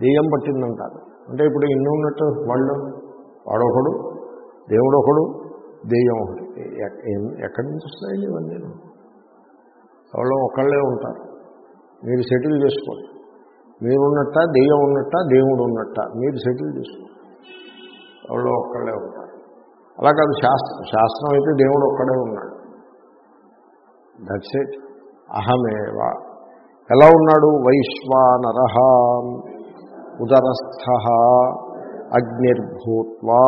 దెయ్యం పట్టిందంటారు అంటే ఇప్పుడు ఇన్ని ఉన్నట్టు? వాళ్ళు వాడొకడు దేవుడు ఒకడు దెయ్యం ఒకటి. ఎక్కడి నుంచి వస్తాయి ఇవన్నీ? ఎవరో ఒకళ్ళే ఉంటారు. మీరు సెటిల్ చేసుకోండి. మీరున్నట్ట దెయ్యం ఉన్నట్ట దేవుడు ఉన్నట్ట మీరు సెటిల్ చేసుకోండి. ఎవరో ఒక్కళ్ళే ఉంటారు. అలా కాదు శాస్త్రం శాస్త్రం అయితే దేవుడు ఒక్కడే ఉన్నాడు. దట్స్ ఇట్ అహమేవా. ఎలా ఉన్నాడు? వైశ్వానరహ. ఉదరస్థ అగ్నిర్భూత్వా.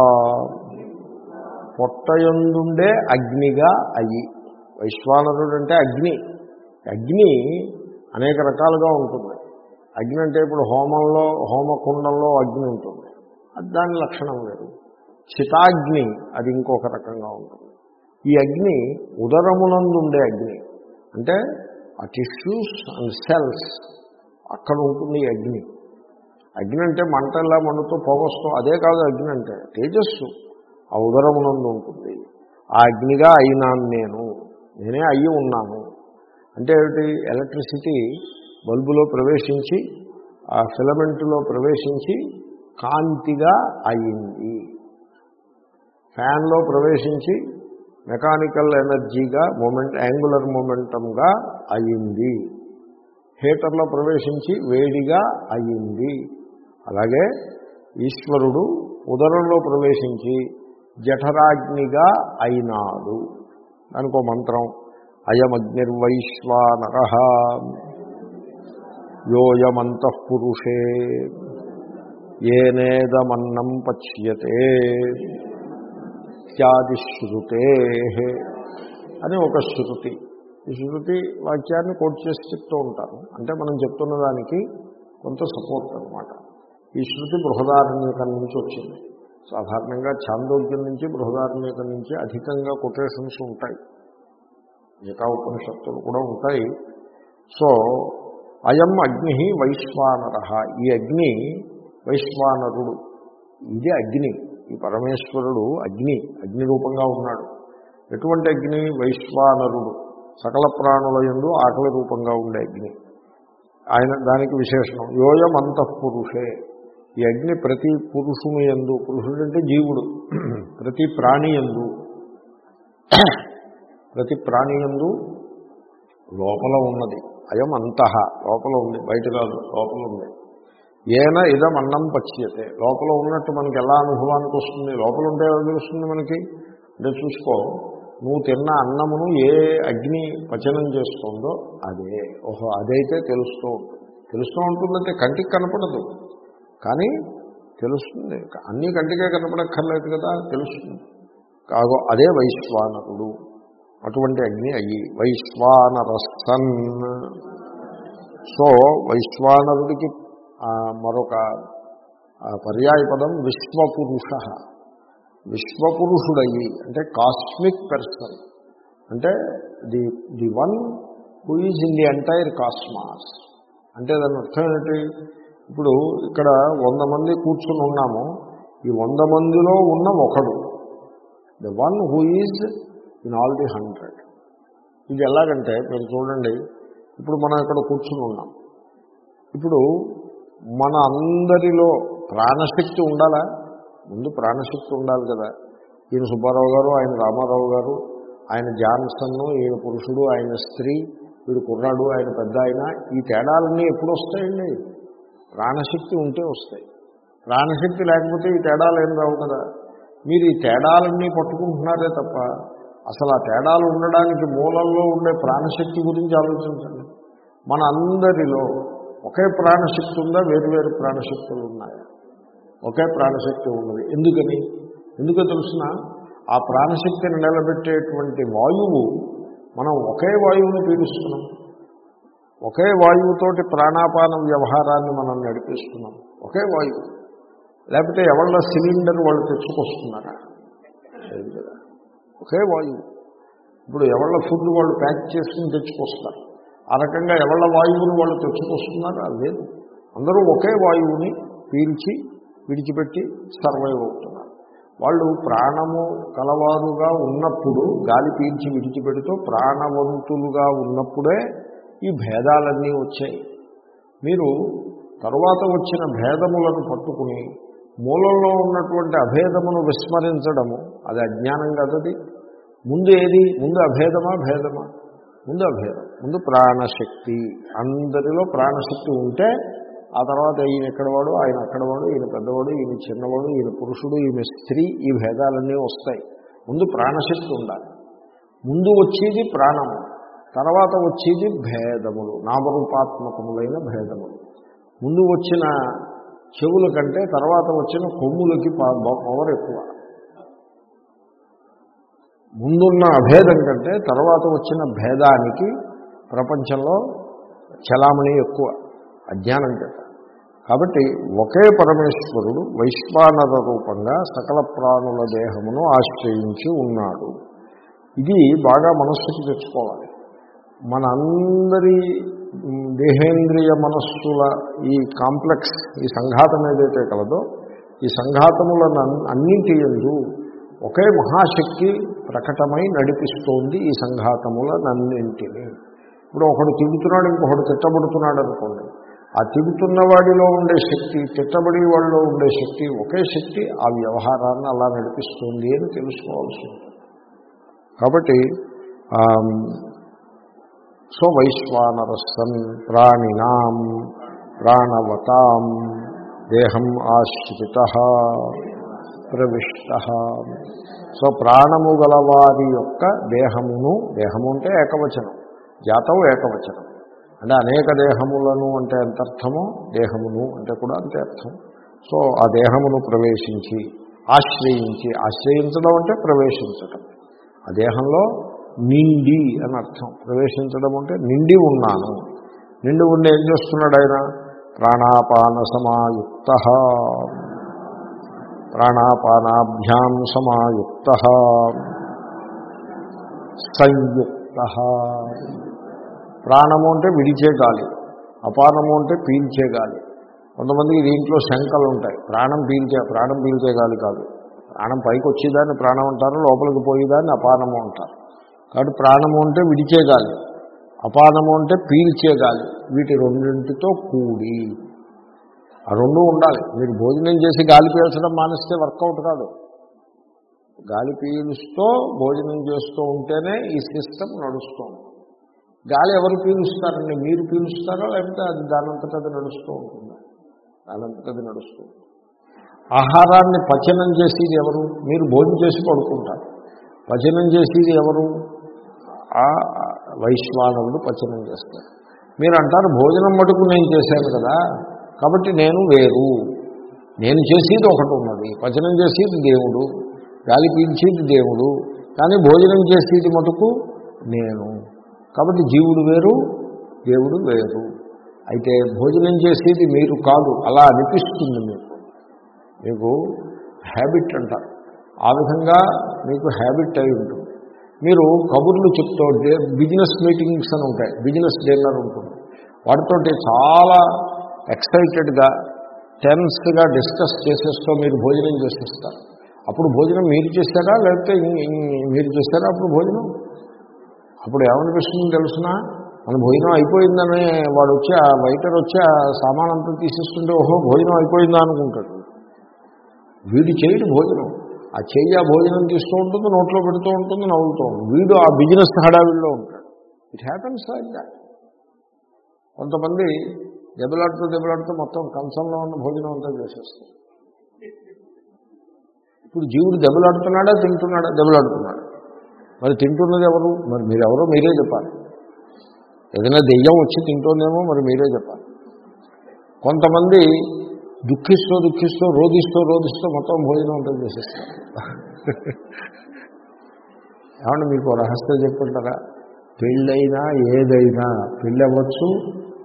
పొట్టయందుండే అగ్నిగా అయి. వైశ్వానరుడు అంటే అగ్ని. అగ్ని అనేక రకాలుగా ఉంటుంది. అగ్ని అంటే ఇప్పుడు హోమంలో హోమకుండంలో అగ్ని ఉంటుంది. అది దాని లక్షణం వేరు చితాగ్ని అది ఇంకొక రకంగా ఉంటుంది. ఈ అగ్ని ఉదరమునందు ఉండే అగ్ని. అంటే ఆ టిష్యూస్ అండ్ సెల్స్ అక్కడ ఉంటుంది ఈ అగ్ని. అగ్ని అంటే మంట ఎలా మండుతూ పొగస్తూ. అదే కాదు అగ్ని అంటే తేజస్సు ఆ ఉదరమునందు ఉంటుంది. ఆ అగ్నిగా అయినాను నేను. నేనే అయ్యి ఉన్నాను. అంటే ఏమిటి? ఎలక్ట్రిసిటీ బల్బులో ప్రవేశించి ఆ ఫిలమెంట్లో ప్రవేశించి కాంతిగా అయింది. ఫ్యాన్లో ప్రవేశించి మెకానికల్ ఎనర్జీగా మూమెంట్ యాంగులర్ మూమెంటంగా అయింది. హీటర్లో ప్రవేశించి వేడిగా అయింది. అలాగే ఈశ్వరుడు ఉదరంలో ప్రవేశించి జఠరాగ్నిగా అయినాడు. దానికో మంత్రం అయమగ్నిర్వైశ్వానర. యోయమంతఃపురుషే ఏనేదమన్నం పచ్యతే ఇత్యాదిశ్రుతే అని ఒక శృతి. ఈ శృతి వాక్యాన్ని కోట్ చేసి చెప్తూ ఉంటారు. అంటే మనం చెప్తున్న దానికి కొంత సపోర్ట్ అనమాట ఈ శృతి బృహదారణ్యకం నుంచి వచ్చింది. సాధారణంగా ఛాందోగ్యం నుంచి బృహదారణ్యకం నుంచి అధికంగా కొటేషన్స్ ఉంటాయి. మిగతా ఉపనిషత్తులు కూడా ఉంటాయి. సో అయం అగ్ని వైశ్వానర. ఈ అగ్ని వైశ్వానరుడు. ఇది అగ్ని. ఈ పరమేశ్వరుడు అగ్ని. అగ్ని రూపంగా ఉన్నాడు. ఎటువంటి అగ్ని? వైశ్వానరుడు. సకల ప్రాణుల ఎందు ఆకలి రూపంగా ఉండే అగ్ని. ఆయన దానికి విశేషణం. యోయం అంతఃపురుషే ఈ అగ్ని ప్రతి పురుషుని ఎందు పురుషుడు అంటే జీవుడు ప్రతి ప్రాణి ఎందు ప్రతి ప్రాణి ఎందు లోపల ఉన్నది. అయం అంతః లోపల ఉంది బయట కాదు లోపల ఉంది. ఏన ఇదం అన్నం పచ్యతే. లోపల ఉన్నట్టు మనకి ఎలా అనుభవానికి వస్తుంది? లోపల ఉంటే తెలుస్తుంది మనకి? అంటే చూసుకో నువ్వు తిన్న అన్నమును ఏ అగ్ని పచనం చేస్తుందో అదే. ఓహో అదైతే తెలుస్తూ ఉంటుంది. తెలుస్తూ ఉంటుందంటే కంటికి కనపడదు. కానీ తెలుస్తుంది. అన్నీ కంటికే కనపడక్కర్లేదు కదా తెలుస్తుంది. కాగో అదే వైశ్వానరుడు. అటువంటి అగ్ని అయ్యి వైశ్వానరసన్ సో వైశ్వానరుడికి మరొక పర్యాయ పదం విశ్వపురుష. విశ్వపురుషుడయ్యి అంటే కాస్మిక్ పర్సన్. అంటే the the one who is in the entire cosmos. అంటే దాని అర్థం ఏంటి? ఇప్పుడు ఇక్కడ వంద మంది కూర్చుని ఉన్నాము. ఈ వంద మందిలో ఉన్న ఒకడు. The one who is in all the hundred ఇది ఎలాగంటే మీరు చూడండి ఇప్పుడు మనం ఇక్కడ కూర్చుని ఉన్నాం. ఇప్పుడు మన అందరిలో ప్రాణశక్తి ఉండాలా? ముందు ప్రాణశక్తి ఉండాలి కదా. ఈయన సుబ్బారావు గారు ఆయన రామారావు గారు ఆయన జాన్సన్ ఈయన పురుషుడు ఆయన స్త్రీ వీడు కుర్రాడు ఆయన పెద్ద ఆయన ఈ తేడాలన్నీ ఎప్పుడు వస్తాయండి ప్రాణశక్తి ఉంటే వస్తాయి. ప్రాణశక్తి లేకపోతే ఈ తేడాలు ఏం రావు కదా? మీరు ఈ తేడాలన్నీ పట్టుకుంటున్నారే తప్ప అసలు ఆ తేడాలు ఉండడానికి మూలంలో ఉండే ప్రాణశక్తి గురించి ఆలోచించండి. మన అందరిలో ఒకే ప్రాణశక్తి ఉందా? వేరువేరు ప్రాణశక్తులు ఉన్నాయా. ఒకే ప్రాణశక్తి ఉన్నది. ఎందుకని? ఎందుకో తెలుసిన? ఆ ప్రాణశక్తిని నిలబెట్టేటువంటి వాయువు మనం ఒకే వాయువుని పీలుస్తున్నాం ఒకే వాయువుతోటి ప్రాణాపాన వ్యవహారాన్ని మనం నడిపిస్తున్నాం. ఒకే వాయువు. లేకపోతే ఎవళ్ళ సిలిండర్ వాళ్ళు తెచ్చుకొస్తున్నారా? లేదు కదా. ఒకే వాయువు. ఇప్పుడు ఎవళ్ళ ఫుడ్ వాళ్ళు ప్యాక్ చేసుకుని తెచ్చుకొస్తారు? ఆ రకంగా ఎవళ్ళ వాయువుని వాళ్ళు తెచ్చుకొస్తున్నారా? లేదు. అందరూ ఒకే వాయువుని పీల్చి విడిచిపెట్టి సర్వైవ్ అవుతున్నారు. వాళ్ళు ప్రాణము కలవారుగా ఉన్నప్పుడు గాలి పీల్చి విడిచిపెడుతూ ప్రాణవంతులుగా ఉన్నప్పుడే ఈ భేదాలన్నీ వచ్చాయి. మీరు తర్వాత వచ్చిన భేదములను పట్టుకుని మూలంలో ఉన్నటువంటి అభేదమును విస్మరించడము అది అజ్ఞానం కదది. ముందు ఏది? ముందు అభేదమా భేదమా? ముందు అభేదం. ముందు ప్రాణశక్తి. అందరిలో ప్రాణశక్తి ఉంటే ఆ తర్వాత ఈయన ఎక్కడవాడు ఆయన అక్కడవాడు ఈయన పెద్దవాడు ఈయన చిన్నవాడు ఈయన పురుషుడు ఈమె స్త్రీ ఈ భేదాలన్నీ వస్తాయి. ముందు ప్రాణశక్తి ఉండాలి. ముందు వచ్చేది ప్రాణము. తర్వాత వచ్చేది భేదములు నామరూపాత్మకములైన భేదములు. ముందు వచ్చిన చెవుల కంటే తర్వాత వచ్చిన కొమ్ములకి పవర్ ఎక్కువ. ముందున్న అభేదం కంటే తర్వాత వచ్చిన భేదానికి ప్రపంచంలో చలామణి ఎక్కువ అజ్ఞానం చేత. కాబట్టి ఒకే పరమేశ్వరుడు వైశ్వానర రూపంగా సకల ప్రాణుల దేహమును ఆశ్రయించి ఉన్నాడు. ఇది బాగా మనస్సుకి తెచ్చుకోవాలి. మనందరి దేహేంద్రియ మనస్సుల ఈ కాంప్లెక్స్ ఈ సంఘాతం ఏదైతే కలదో ఈ సంఘాతములను అన్నింటి ఎందు ఒకే మహాశక్తి ప్రకటమై నడిపిస్తోంది ఈ సంఘాతములనన్నింటినీ ఇప్పుడు ఒకడు తిడుతున్నాడు ఇంకొకడు తిట్టబడుతున్నాడు అనుకోండి. ఆ తిడుతున్న వాడిలో ఉండే శక్తి తిట్టబడి వాళ్ళలో ఉండే శక్తి ఒకే శక్తి ఆ వ్యవహారాన్ని అలా నడిపిస్తుంది అని తెలుసుకోవాల్సి ఉంటుంది. కాబట్టి సో వైశ్వానరసన్ ప్రాణినాం ప్రాణవతాం దేహం ఆశ్రిత ప్రవిష్ట. సో ప్రాణము గలవారి యొక్క దేహమును దేహము అంటే ఏకవచనం జాతం ఏకవచనం. అంటే అనేక దేహములను అంటే ఎంత అర్థమో దేహమును అంటే కూడా అంతే అర్థం. సో ఆ దేహమును ప్రవేశించి ఆశ్రయించి ఆశ్రయించడం అంటే ప్రవేశించటం. ఆ దేహంలో నిండి అని అర్థం. ప్రవేశించడం అంటే నిండి ఉన్నాను. నిండి ఉండి ఏం చేస్తున్నాడు ఆయన? ప్రాణాపాన సమాయుక్త. ప్రాణాపానాభ్యాం సమాయుక్త. సంయుక్త. ప్రాణము అంటే విడిచే గాలి. అపానము అంటే పీల్చే గాలి. కొంతమందికి దీంట్లో శంకలు ఉంటాయి. ప్రాణం పీల్చే ప్రాణం పీల్చే గాలి కాదు. ప్రాణం పైకి వచ్చేదాన్ని ప్రాణం అంటారు లోపలికి పోయేదాన్ని అపానము అంటారు. కాబట్టి ప్రాణము అంటే విడిచే గాలి అపానము అంటే పీల్చే గాలి వీటి రెండింటితో కూడి. ఆ రెండు ఉండాలి. మీరు భోజనం చేసి గాలి పీల్చడం మానేస్తే వర్కౌట్ కాదు. గాలి పీలుస్తూ భోజనం చేస్తూ ఉంటేనే ఈ సిస్టమ్ నడుస్తుంది. గాలి ఎవరు పీలుస్తారండి? మీరు పీలుస్తారో? లేకపోతే అది దానంతట అది నడుస్తూ ఉంటుంది? దానంతట అది నడుస్తూ ఆహారాన్ని పచనం చేసేది ఎవరు? మీరు భోజనం చేసి పడుకుంటారు. పచనం చేసేది ఎవరు? ఆ వైశ్వానరుడు పచనం చేస్తారు. మీరు అంటారు భోజనం మటుకు నేను చేశాను కదా కాబట్టి నేను వేరు. నేను చేసేది ఒకటి ఉన్నది. పచనం చేసేది దేవుడు గాలి పీల్చేది దేవుడు కానీ భోజనం చేసేది మటుకు నేను. కాబట్టి జీవుడు వేరు దేవుడు వేరు. అయితే భోజనం చేసేది మీరు కాదు. అలా అనిపిస్తుంది మీకు. మీకు హ్యాబిట్ అంటారు. ఆ విధంగా మీకు హ్యాబిట్ అయి ఉంటుంది. మీరు కబుర్లు చెప్తూ బిజినెస్ మీటింగ్స్ అని ఉంటాయి. బిజినెస్ డిన్నర్ ఉంటుంది. వాటితోటి చాలా ఎక్సైటెడ్గా టెన్స్గా డిస్కస్ చేసేస్తూ మీరు భోజనం చేసేస్తారు. అప్పుడు భోజనం మీరు చేస్తారా లేకపోతే మీరు చేస్తారా అప్పుడు భోజనం? అప్పుడు ఏమనిపిస్తుంది తెలుసునా? మన భోజనం అయిపోయిందని వాడు వచ్చి ఆ వైటర్ వచ్చి ఆ సామాన్ అంతా తీసేస్తుంటే ఓహో భోజనం అయిపోయిందా అనుకుంటాడు. వీడు చేయడు భోజనం. ఆ చెయ్యి ఆ భోజనం తీస్తూ ఉంటుంది నోట్లో పెడుతూ ఉంటుంది నవ్వుతూ ఉంటుంది. వీడు ఆ బిజినెస్ హడావిల్లో ఉంటాడు. ఇట్ హ్యాపన్స్ లైక్ దాట్ కొంతమంది దెబ్బలాడుతూ దెబ్బలాడుతూ మొత్తం కంచంలో ఉన్న భోజనం అంతా చేసేస్తుంది ఇప్పుడు జీవుడు దెబ్బలాడుతున్నాడా తింటున్నాడా? దెబ్బలాడుతున్నాడు. మరి తింటున్నది ఎవరు? మరి మీరెవరో మీరే చెప్పాలి. ఏదైనా దెయ్యం వచ్చి తింటుందేమో మరి మీరే చెప్పాలి. కొంతమంది దుఃఖిస్తూ దుఃఖిస్తూ రోధిస్తూ రోధిస్తూ మొత్తం భోజనం ఉంటుంది చేసేస్తారు ఏమంటే మీకు రహస్యం చెప్పుకుంటారా పెళ్ళైనా ఏదైనా పెళ్ళి అవ్వచ్చు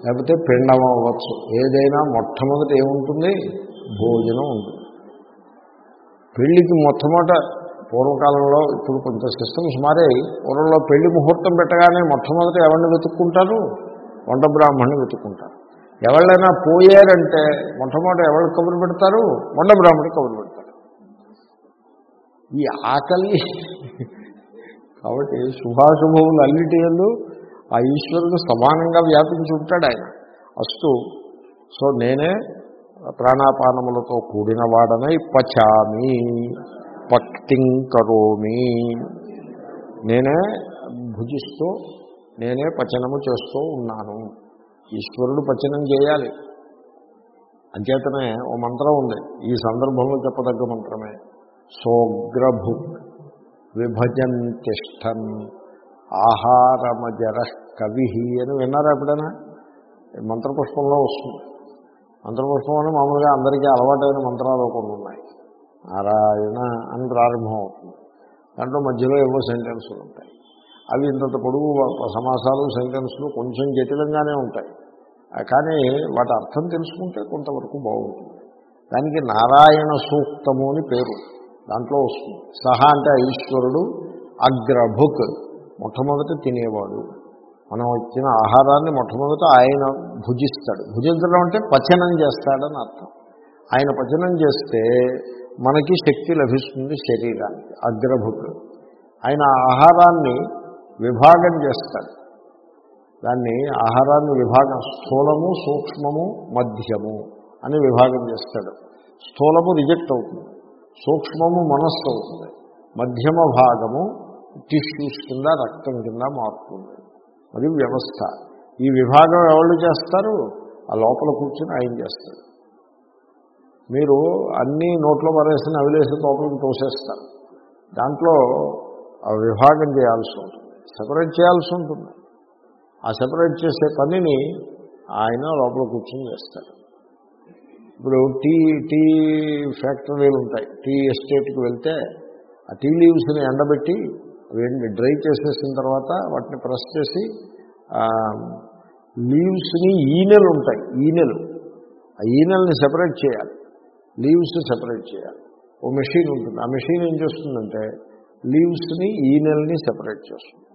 లేకపోతే పిండం అవ్వచ్చు ఏదైనా మొట్టమొదటి ఏముంటుంది? భోజనం ఉంటుంది. పెళ్ళికి మొట్టమొదట పూర్వకాలంలో ఇప్పుడు కొంత సిస్టమ్స్ మారే పూర్వంలో పెళ్ళి ముహూర్తం పెట్టగానే మొట్టమొదట ఎవరిని వెతుక్కుంటారు? వంట బ్రాహ్మణ్ణి వెతుక్కుంటారు. ఎవళ్ళైనా పోయారంటే మొట్టమొదట ఎవరు కబురు పెడతారు? మొండ బ్రాహ్మణి కబురు పెడతారు. ఈ ఆకలి. కాబట్టి శుభాశుభములు అన్నిటి ఆ ఈశ్వరుడు సమానంగా వ్యాపించి ఉంటాడు ఆయన. అస్తు సో నేనే ప్రాణాపానములతో కూడిన వాడనై పచామి పక్తిం కరోమి. నేనే భుజిస్తూ నేనే పచనము చేస్తూ ఉన్నాను. ఈశ్వరుడు పచనం చేయాలి. అంచేతనే ఓ మంత్రం ఉంది. ఈ సందర్భంలో చెప్పదగ్గ మంత్రమే. సోగ్రభు విభజన్ తిష్టన్ ఆహారమజర కవి అని విన్నారా ఎప్పుడైనా? మంత్రపుష్పంలో వస్తుంది. మంత్రపుష్పం అని మామూలుగా అందరికీ అలవాటైన మంత్రాలు కొన్ని ఉన్నాయి. నారాయణ అని ప్రారంభం అవుతుంది దాంట్లో మధ్యలో ఏవో సెంటెన్సులు ఉంటాయి. అవి ఇంతంత పొడుగు సమాసాలు సెంటెన్సులు కొంచెం జటిలంగానే ఉంటాయి. కానీ వాటి అర్థం తెలుసుకుంటే కొంతవరకు బాగుంటుంది. దానికి నారాయణ సూక్తము అని పేరు దాంట్లో వస్తుంది. సహా అంటే ఈశ్వరుడు అగ్రభుక్ మొట్టమొదట తినేవాడు. మనం ఇచ్చిన ఆహారాన్ని మొట్టమొదట ఆయన భుజిస్తాడు. భుజించడం అంటే పచనం చేస్తాడని అర్థం. ఆయన పచనం చేస్తే మనకి శక్తి లభిస్తుంది శరీరానికి అగ్రభుక్. ఆయన ఆహారాన్ని విభాగం చేస్తాడు. దాన్ని ఆహారాన్ని విభాగం స్థూలము సూక్ష్మము మధ్యము అని విభాగం చేస్తాడు. స్థూలము రిజెక్ట్ అవుతుంది. సూక్ష్మము మనస్సు అవుతుంది. మధ్యమ భాగము టిష్యూస్ కింద రక్తం కింద మారుతుంది. అది వ్యవస్థ. ఈ విభాగం ఎవరు చేస్తారు? ఆ లోపల కూర్చొని ఆయన చేస్తారు మీరు అన్నీ నోట్లో పరేసి అవిలేసి లోపలికి తోసేస్తారు. దాంట్లో ఆ విభాగం చేయాల్సి ఉంటుంది. సపరేట్ చేయాల్సి ఉంటుంది. ఆ సెపరేట్ చేసే పనిని ఆయన లోపల కూర్చొని చేస్తారు. ఇప్పుడు టీ టీ ఫ్యాక్టరీలు ఉంటాయి. టీ ఎస్టేట్కి వెళ్తే ఆ టీ లీవ్స్ని ఎండబెట్టి వీటిని డ్రై చేసేసిన తర్వాత వాటిని ప్రెస్ చేసి లీవ్స్ని ఈనెలు ఉంటాయి. ఈనెలు. ఆ ఈనెల్ని సెపరేట్ చేయాలి. లీవ్స్ సెపరేట్ చేయాలి. ఓ మెషిన్ ఉంటుంది. ఆ మెషిన్ ఏం చేస్తుందంటే లీవ్స్ని ఈనెల్ని సెపరేట్ చేస్తుంది.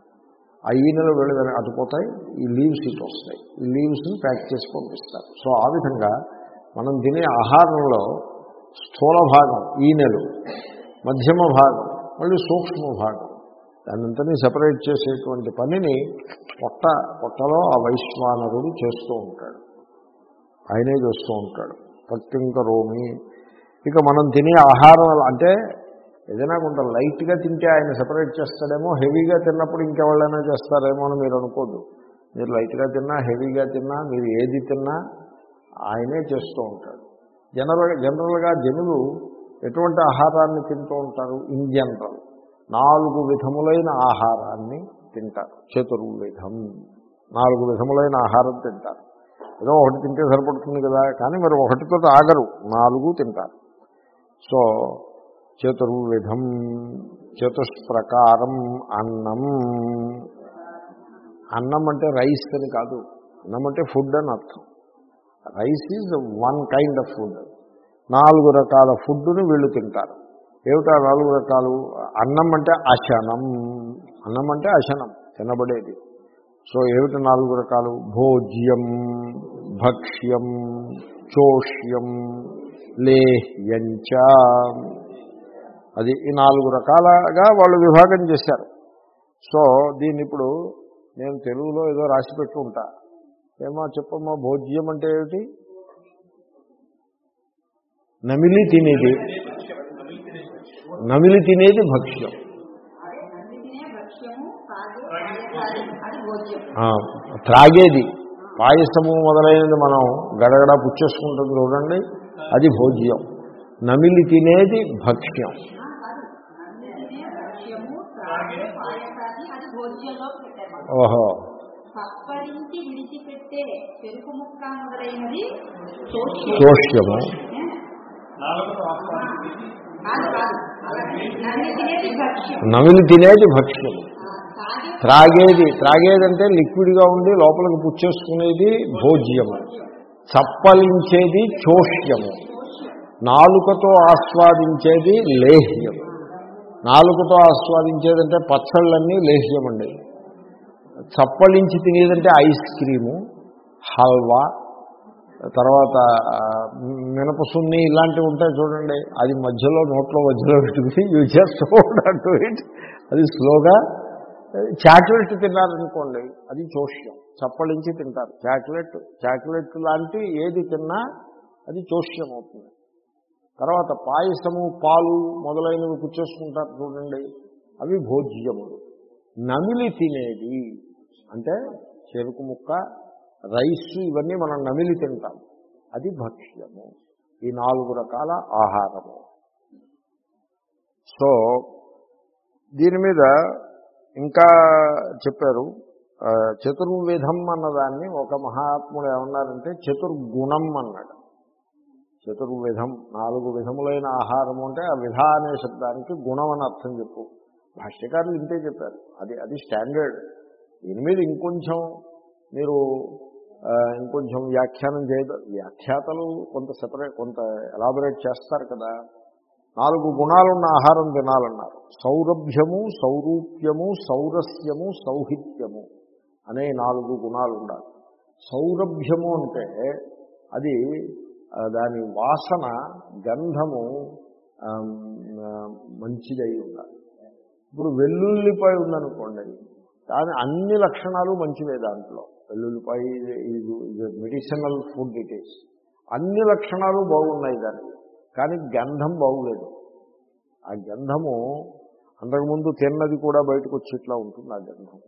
ఆ ఈనెలు వెళ్ళి అటుపోతాయి ఈ లీవ్స్ ఇటు వస్తాయి. ఈ లీవ్స్ని ప్యాక్ చేసి పంపిస్తారు. సో ఆ విధంగా మనం తినే ఆహారంలో స్థూల భాగం ఈనెలు మధ్యమ భాగం మళ్ళీ సూక్ష్మ భాగం దానంతని సపరేట్ చేసేటువంటి పనిని పొట్ట పొట్టలో ఆ వైశ్వానరుడు చేస్తూ ఉంటాడు. ఆయనే చేస్తూ ఉంటాడు. పట్టింకరోమి ఇక మనం తినే ఆహారం అంటే ఏదైనా కొంత లైట్గా తింటే ఆయన సపరేట్ చేస్తాడేమో హెవీగా తిన్నప్పుడు ఇంకెవరైనా చేస్తారేమో అని మీరు అనుకోద్దు. మీరు లైట్గా తిన్నా హెవీగా తిన్నా మీరు ఏది తిన్నా ఆయనే చేస్తూ ఉంటాడు. జనరల్ జనరల్గా జనులు ఎటువంటి ఆహారాన్ని తింటూ ఉంటారు? In general. నాలుగు విధములైన ఆహారాన్ని తింటారు. చతుర్విధం. నాలుగు విధములైన ఆహారం తింటారు. ఏదో ఒకటి తింటే సరిపడుతుంది కదా కానీ మరి ఒకటితో ఆగరు నాలుగు తింటారు. సో చతుర్విధం చతుష్ప్రకారం అన్నం. అన్నం అంటే రైస్ అని కాదు. అన్నం అంటే ఫుడ్ అని అర్థం. Rice is one kind of food. నాలుగు రకాల ఫుడ్ని వీళ్ళు తింటారు. ఏమిటా నాలుగు రకాలు? అన్నం అంటే అశనం. అన్నం అంటే అశనం తినబడేది. సో ఏమిటి నాలుగు రకాలు? భోజ్యం భక్ష్యం చోష్యం లేహ్యంచ. అది ఈ నాలుగు రకాలుగా వాళ్ళు విభాగం చేశారు. సో దీన్ని ఇప్పుడు నేను తెలుగులో ఏదో రాసి పెట్టుకుంటా ఏమో చెప్పమ్మా భోజ్యం అంటే ఏమిటి? నమిలి తినేది. నమిలి తినేది భక్ష్యం. త్రాగేది. పాయసము మొదలైనది మనం గడగడ పుచ్చేసుకుంటుంది చూడండి. అది భోజ్యం. నమిలి తినేది భక్ష్యం ఆ, కాదు అన్నిటినే భక్ష్యము తాగే పాయసాన్ని అది భోజ్యంలో పెట్టారు. ఓహో. పప్పరించి విడిచిపెట్టే చెరుకు ముక్క మొదలైనది నమిలి తినేది భక్ష్యం. త్రాగేది త్రాగేదంటే లిక్విడ్గా ఉండి లోపలికి పుచ్చేసుకునేది భోజ్యము. చప్పలించేది చోష్యము. నాలుకతో ఆస్వాదించేది లేహ్యం నాలుగుతో ఆస్వాదించేదంటే పచ్చళ్ళన్నీ లేహ్యం అండి చప్పలించి తినేదంటే ఐస్ క్రీము హల్వా తర్వాత మినపసున్ని ఇలాంటివి ఉంటాయి చూడండి. అది మధ్యలో నోట్లో మధ్యలో పెట్టుకుని యూ జస్ట్ ఇట్ అది స్లోగా చాక్లెట్ తిన్నారనుకోండి అది చోష్యం చప్పలించి తింటారు. చాక్లెట్ చాక్లెట్ లాంటి ఏది తిన్నా అది చోష్యం అవుతుంది. తర్వాత పాయసము పాలు మొదలైనవి పుచ్చేసుకుంటారు చూడండి. అవి భోజ్యములు. నమిలి తినేది అంటే చెరుకు ముక్క రైస్ ఇవన్నీ మనం నమిలి తింటాం. అది భక్ష్యము. ఈ నాలుగు రకాల ఆహారము. సో దీని మీద ఇంకా చెప్పారు చతుర్విధం అన్నదాన్ని ఒక మహాత్ముడు ఏమన్నారంటే చతుర్గుణం అన్నాడు. చతుర్విధం నాలుగు విధములైన ఆహారము అంటే ఆ విధ అనే శబ్దానికి గుణం అని అర్థం చెప్పు. భాష్యకారులు ఇంతే చెప్పారు. అది అది స్టాండర్డ్. దీని మీద ఇంకొంచెం మీరు ఇంకొంచెం వ్యాఖ్యానం చేయదు వ్యాఖ్యాతలు కొంత సెపరేట్ కొంత ఎలాబరేట్ చేస్తారు కదా. నాలుగు గుణాలున్న ఆహారం తినాలన్నారు. సౌరభ్యము సౌరూప్యము సౌరస్యము సౌహిత్యము అనే నాలుగు గుణాలు ఉండాలి సౌరభ్యము అంటే అది దాని వాసన గంధము మంచిదై ఉండాలి. ఇప్పుడు వెల్లుల్లిపాయ ఉందనుకోండి దాని అన్ని లక్షణాలు మంచివే దాంట్లో. వెల్లుల్లిపాయ ఇది మెడిసినల్ ఫుడ్ ఇట్ ఈస్. అన్ని లక్షణాలు బాగున్నాయి దానికి కానీ గంధం బాగులేదు. ఆ గంధము అంతకుముందు తిన్నది కూడా బయటకు వచ్చేట్లా ఉంటుంది ఆ గంధం.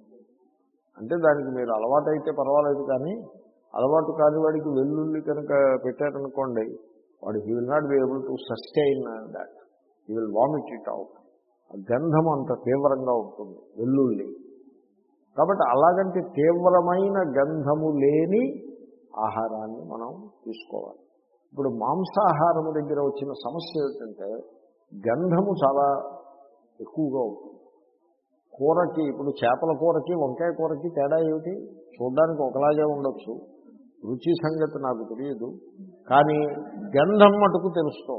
అంటే దానికి మీరు అలవాటైతే పర్వాలేదు కానీ అలవాటు కాని వాడికి వెల్లుల్లి కనుక పెట్టారనుకోండి వాడు he will not be able to sustain that he will vomit it out ఆ గంధం అంత తీవ్రంగా ఉంటుంది వెల్లుల్లి. కాబట్టి అలాగంటే తీవ్రమైన గంధము లేని ఆహారాన్ని మనం తీసుకోవాలి. ఇప్పుడు మాంసాహారము దగ్గర వచ్చిన సమస్య ఏమిటంటే గంధము చాలా ఎక్కువగా ఉంటుంది. కూరకి ఇప్పుడు చేపల కూరకి వంకాయ కూరకి తేడా ఏమిటి? చూడడానికి ఒకలాగే ఉండొచ్చు. రుచి సంగతి నాకు తెలియదు. కానీ గంధం మటుకు తెలుస్తూ.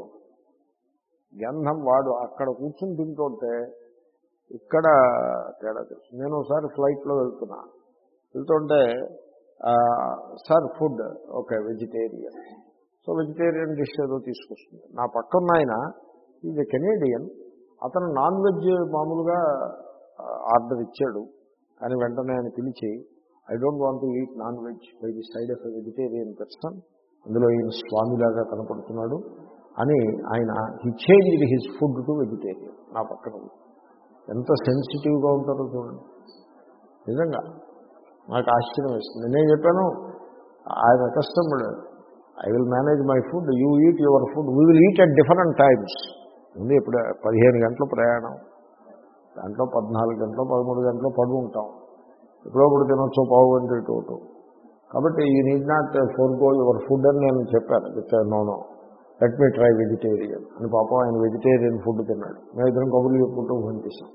గంధం వాడు అక్కడ కూర్చుని తింటుంటే ఇక్కడ తేడా తెలుసు. నేను ఒకసారి ఫ్లైట్లో వెళ్తున్నా. వెళ్తుంటే sir food okay vegetarian so vegetarian dish ఏదో తీసుకొస్తుంది. నా పక్కన ఆయన ఈజ్ కెనేడియన్ అతను నాన్ వెజ్ మామూలుగా ఆర్డర్ ఇచ్చాడు. కానీ వెంటనే ఆయన పిలిచి I don't want to eat non veg by the side of a vegetarian person అందులో ఈయన స్వామిలాగా కనపడుతున్నాడు. అని ఆయన he change his food to vegetarian నా పక్కన ఎంత సెన్సిటివ్గా ఉంటారో చూడండి. నిజంగా నాకు ఆశ్చర్యం వేస్తుంది. నేను చెప్పాను ఆయన కస్టమర్డ్ I will manage my food you eat your food we will eat at different times ఉంది ఇప్పుడు పదిహేను గంటల ప్రయాణం. దాంట్లో పద్నాలుగు గంటలు పదమూడు గంటలు పడి ఉంటాం ఎప్పుడో ఇప్పుడు తినొచ్చు పావు గంట ఇటు కాబట్టి ఈ need not goal your food అని నేను చెప్పాను. చెప్పాను no no let me try vegetarian అని పాపం ఆయన వెజిటేరియన్ ఫుడ్ తిన్నాడు. మేము ఇద్దరం కబుర్లు చెప్పుకుంటూ భోంచేసాం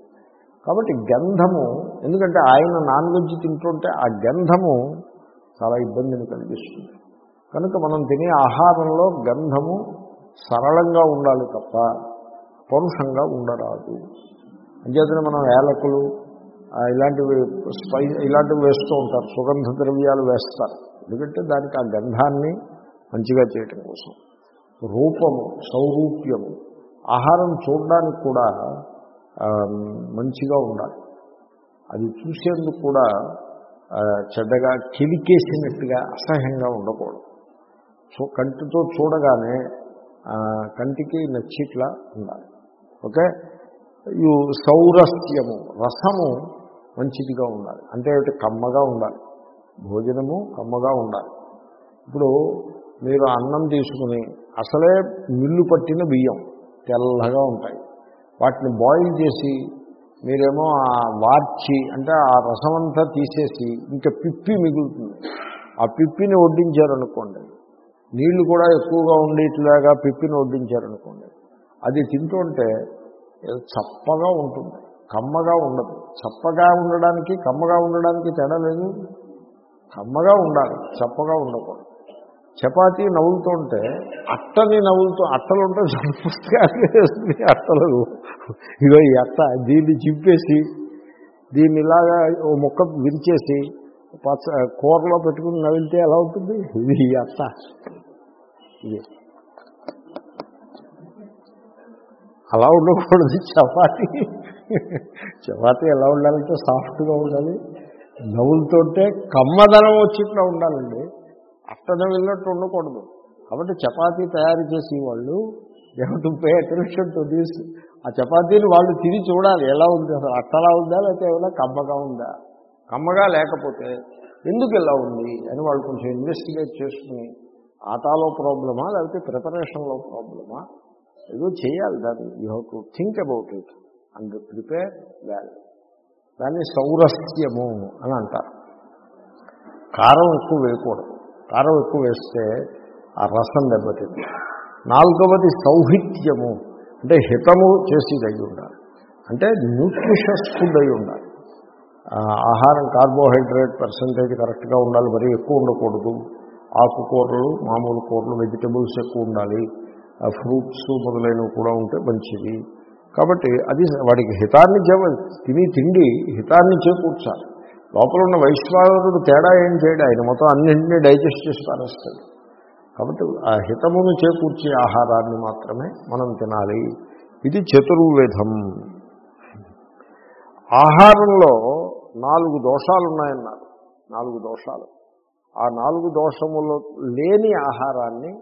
కాబట్టి గంధము ఎందుకంటే ఆయన నాన్ వెజ్ తింటుంటే ఆ గంధము చాలా ఇబ్బందిని కలిగిస్తుంది. కనుక మనం తినే ఆహారంలో గంధము సరళంగా ఉండాలి తప్ప పరుషంగా ఉండరాదు. అంచేతనే మనం ఏలకులు ఇలాంటివి స్పై ఇలాంటివి వేస్తూ ఉంటారు. సుగంధ ద్రవ్యాలు వేస్తారు. ఎందుకంటే దానికి ఆ గంధాన్ని మంచిగా చేయటం కోసం. రూపము సౌరూప్యము ఆహారం చూడడానికి కూడా మంచిగా ఉండాలి. అది చూసేందుకు కూడా చెడ్డగా కిలికేసినట్టుగా అసహ్యంగా ఉండకూడదు. సో కంటితో చూడగానే కంటికి నచ్చిట్లా ఉండాలి. ఓకే? ఇవి సౌరస్యము రసము మంచిదిగా ఉండాలి. అంటే ఏమిటి? కమ్మగా ఉండాలి. భోజనము కమ్మగా ఉండాలి. ఇప్పుడు మీరు అన్నం తీసుకుని అసలే మిల్లు పట్టిన బియ్యం తెల్లగా ఉంటాయి. వాటిని బాయిల్ చేసి మీరేమో ఆ వార్చి అంటే ఆ రసమంతా తీసేసి ఇంకా పిప్పి మిగులుతుంది. ఆ పిప్పిని వడ్డించారనుకోండి. నీళ్ళు కూడా ఎక్కువగా ఉండేట్లాగా పిప్పిని వడ్డించారనుకోండి. అది తింటుంటే చప్పగా ఉంటుంది. కమ్మగా ఉండదు. చప్పగా ఉండడానికి కమ్మగా ఉండడానికి తేడా లేదు. కమ్మగా ఉండాలి చప్పగా ఉండకూడదు. చపాతీ నవ్వులుతుంటే అట్టని నవ్వులతో అట్టలు ఉంటే పుస్తకాలు అట్టలు. ఇగో ఈ అట్ట దీన్ని చింపేసి దీన్ని ఇలాగా ఓ ముక్క విరిచేసి పచ్చ కూరలో పెట్టుకుని నవ్వితే ఎలా ఉంటుంది? ఇది ఈ అట్ట. ఇది. అలా ఉండకూడదు చపాతి. చపాతీ ఎలా ఉండాలంటే సాఫ్ట్గా ఉండాలి. నవ్వులతోటే కమ్మదనం వచ్చిట్లా ఉండాలండి. అట్టన వెళ్ళినట్టు ఉండకూడదు. కాబట్టి చపాతీ తయారు చేసి వాళ్ళు to pay attention to this ఆ చపాతీని వాళ్ళు తిరిగి చూడాలి ఎలా ఉంది అసలు అట్టలా ఉందా లేకపోతే ఏమైనా కమ్మగా ఉందా? కమ్మగా లేకపోతే ఎందుకు ఎలా ఉంది అని వాళ్ళు కొంచెం ఇన్వెస్టిగేట్ చేసుకుని ఆటాలో ప్రాబ్లమా లేకపోతే ప్రిపరేషన్లో ప్రాబ్లమా? ఏదో చేయాలి దాన్ని. You have to think about it. And prepare well దాన్ని సౌరస్యము అని అంటారు. కారం ఎక్కువ వేయకూడదు. కారం ఎక్కువ వేస్తే ఆ రసం దెబ్బతింది. నాలుగవది సౌహిత్యము. అంటే హితము చేసేది అయి ఉండాలి. అంటే న్యూట్రిషస్ ఫుడ్ అయి ఉండాలి. ఆహారం కార్బోహైడ్రేట్ పర్సంటేజ్ కరెక్ట్గా ఉండాలి. మరీ ఎక్కువ ఉండకూడదు. ఆకుకూరలు మామూలు కూరలు వెజిటబుల్స్ ఎక్కువ ఉండాలి. ఫ్రూట్స్ మొదలైనవి కూడా ఉంటే మంచిది. కాబట్టి అది వాడికి హితాన్ని చే తిని తిండి హితాన్ని చేకూర్చాలి. లోపల ఉన్న వైశ్వానరుడు తేడా ఏం చేయడు ఆయన మొత్తం అన్నింటినీ డైజెస్ట్ చేసి పారేస్తాడు. కాబట్టి ఆ హితమును చేకూర్చే ఆహారాన్ని మాత్రమే మనం తినాలి. ఇది చతుర్విధం ఆహారంలో నాలుగు దోషాలు ఉన్నాయన్నారు. నాలుగు దోషాలు. ఆ నాలుగు దోషములు లేని ఆహారాన్ని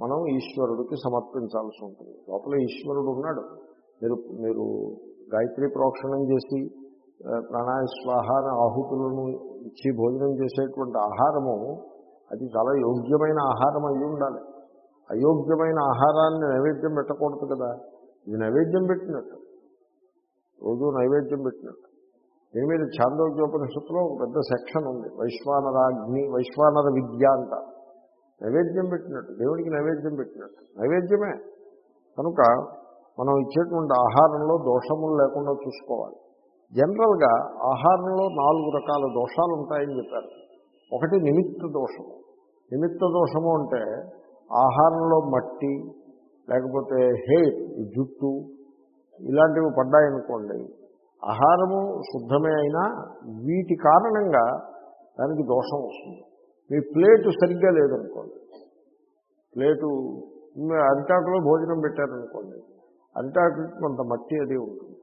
మనం ఈశ్వరుడికి సమర్పించాల్సి ఉంటుంది. లోపల ఈశ్వరుడు ఉన్నాడు. మీరు మీరు గాయత్రి ప్రోక్షణం చేసి ప్రాణాయస్వాహార ఆహుతులను ఇచ్చి భోజనం చేసేటువంటి ఆహారము అది చాలా యోగ్యమైన ఆహారం అయి ఉండాలి. అయోగ్యమైన ఆహారాన్ని నైవేద్యం పెట్టకూడదు కదా. ఇది నైవేద్యం పెట్టినట్టు. రోజు నైవేద్యం పెట్టినట్టు. దీని మీద ఛాందోగ్యోపనిషత్తులో ఒక పెద్ద సెక్షన్ ఉంది. వైశ్వానరాగ్ని వైశ్వానర విద్య అంట. నైవేద్యం పెట్టినట్టు. దేవుడికి నైవేద్యం పెట్టినట్టు. నైవేద్యమే. కనుక మనం ఇచ్చేటువంటి ఆహారంలో దోషములు లేకుండా చూసుకోవాలి. జనరల్గా ఆహారంలో నాలుగు రకాల దోషాలు ఉంటాయని చెప్పారు. ఒకటి నిమిత్త దోషము. నిమిత్త దోషము అంటే ఆహారంలో మట్టి లేకపోతే హెయిర్ జుట్టు ఇలాంటివి పడ్డాయనుకోండి ఆహారము శుద్ధమే అయినా వీటి కారణంగా దానికి దోషం వస్తుంది. మీ ప్లేటు సరిగ్గా లేదనుకోండి. ప్లేటు మీ అరిటాకులో భోజనం పెట్టారనుకోండి అరిటాకుకి కొంత మట్టి అది ఉంటుంది.